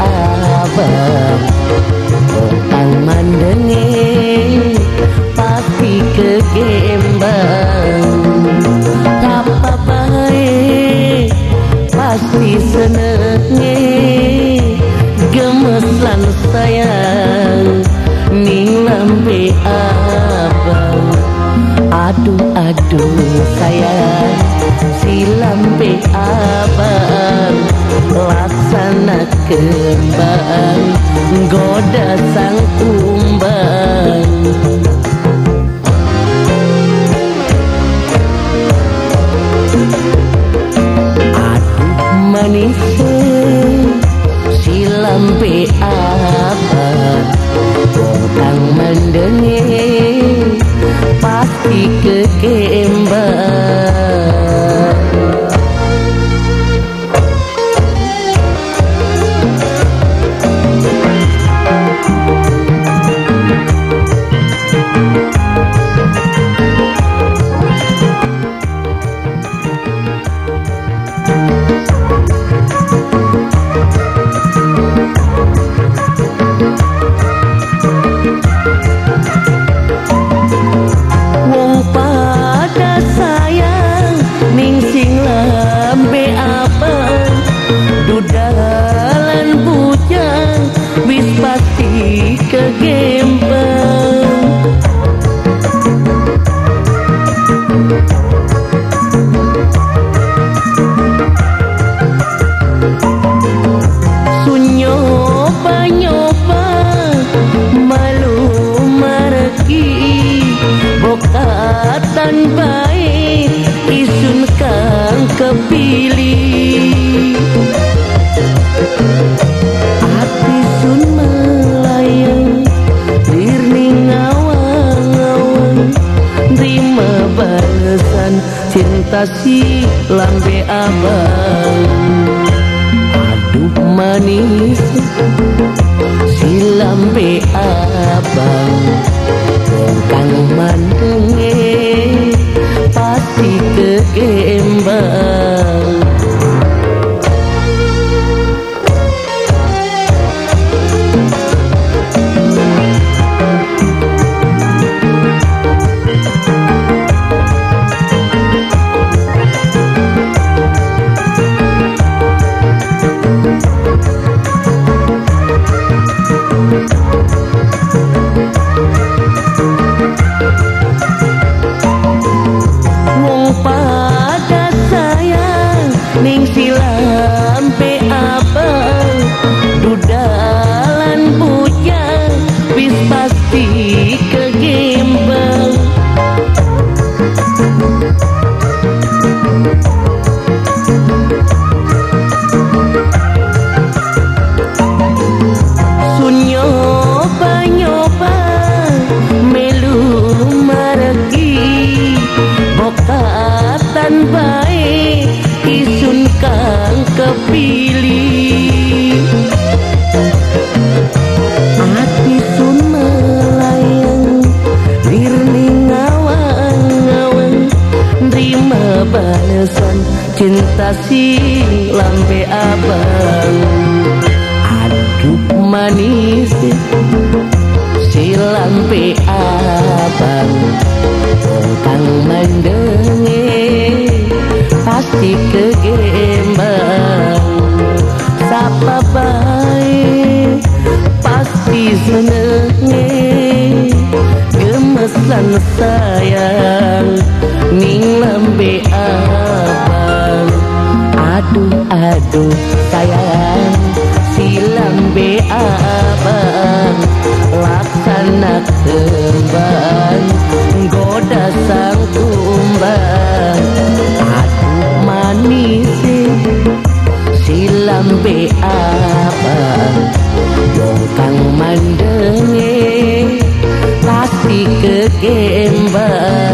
abang. Orang mandenge pasti kegembang. Tapa baik pasti senenge. Gemes lan sayang Ning lambe abang. Aduh aduh sayang kembang Goda sang kumbang. Aduh manis Balasan cinta si lambe abang Aduh manis si lambe abang kepilih Hati sun melayang Dirning ngawang-ngawang. Terima balasan cinta si lambe abang. Aduh manis si lambe abang. Kang mandenge pasti kegembang pisan sayang. Ning lembe abang. Aduh aduh sayang. Si lembe abang. Laksana kembang. Goda sang kumbang. Aduh manis. Si lembe abang. kembali